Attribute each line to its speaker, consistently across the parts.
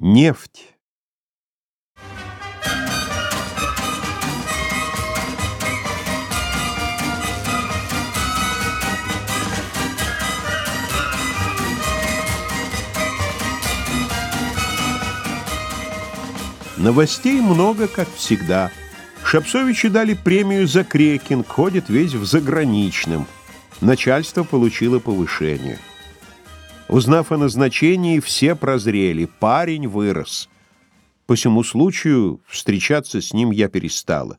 Speaker 1: Нефть. Новостей много, как всегда. Шапсовичу дали премию за крекинг, ходит весь в заграничном. Начальство получило повышение. Узнав о назначении, все прозрели. Парень вырос. По всему случаю встречаться с ним я перестала.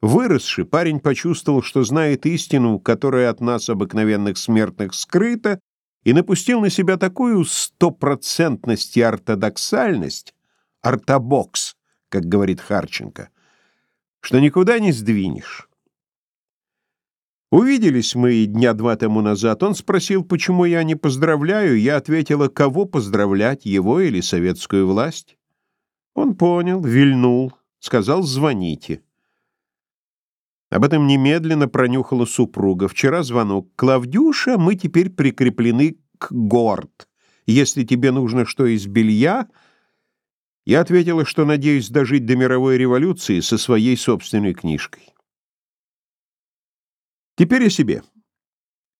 Speaker 1: Выросший, парень почувствовал, что знает истину, которая от нас, обыкновенных смертных, скрыта, и напустил на себя такую стопроцентность и ортодоксальность, ортобокс, как говорит Харченко, что никуда не сдвинешь. Увиделись мы дня два тому назад. Он спросил, почему я не поздравляю. Я ответила, кого поздравлять, его или советскую власть. Он понял, вильнул, сказал, звоните. Об этом немедленно пронюхала супруга. Вчера звонок. «Клавдюша, мы теперь прикреплены к горд. Если тебе нужно что из белья...» Я ответила, что надеюсь дожить до мировой революции со своей собственной книжкой. Теперь о себе.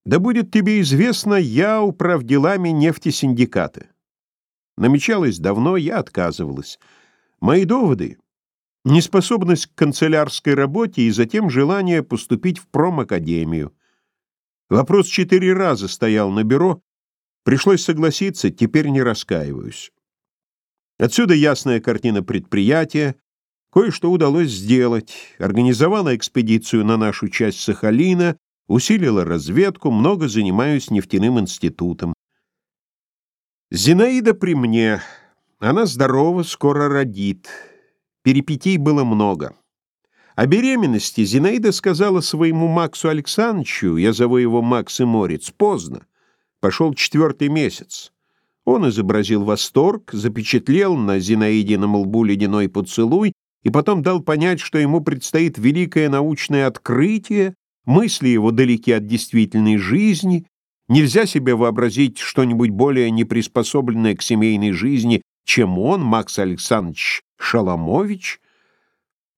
Speaker 1: Да будет тебе известно, я управ делами нефтесиндиката. Намечалось давно, я отказывалась. Мои доводы — неспособность к канцелярской работе и затем желание поступить в промакадемию. Вопрос четыре раза стоял на бюро, пришлось согласиться, теперь не раскаиваюсь. Отсюда ясная картина предприятия, Кое-что удалось сделать. Организовала экспедицию на нашу часть Сахалина, усилила разведку, много занимаюсь нефтяным институтом. Зинаида при мне. Она здорова, скоро родит. Перипетий было много. О беременности Зинаида сказала своему Максу Александровичу, я зову его Макс и Морец, поздно. Пошел четвертый месяц. Он изобразил восторг, запечатлел на Зинаидином лбу ледяной поцелуй и потом дал понять, что ему предстоит великое научное открытие, мысли его далеки от действительной жизни, нельзя себе вообразить что-нибудь более неприспособленное к семейной жизни, чем он, Макс Александрович Шаламович.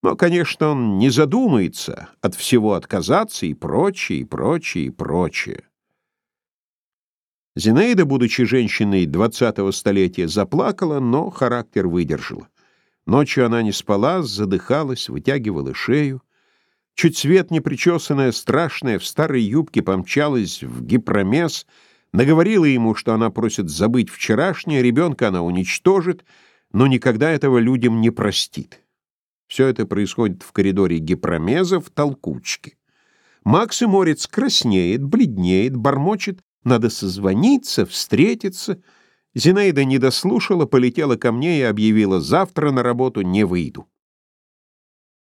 Speaker 1: Но, конечно, он не задумается от всего отказаться и прочее, и прочее, и прочее. Зинаида, будучи женщиной двадцатого столетия, заплакала, но характер выдержала. Ночью она не спала, задыхалась, вытягивала шею. Чуть свет непричесанная, страшная, в старой юбке помчалась в гипромес, наговорила ему, что она просит забыть вчерашнее, ребенка она уничтожит, но никогда этого людям не простит. Все это происходит в коридоре гипромеза в толкучке. Макс и Морец краснеет, бледнеет, бормочет, надо созвониться, встретиться — Зинаида не дослушала, полетела ко мне и объявила, завтра на работу не выйду.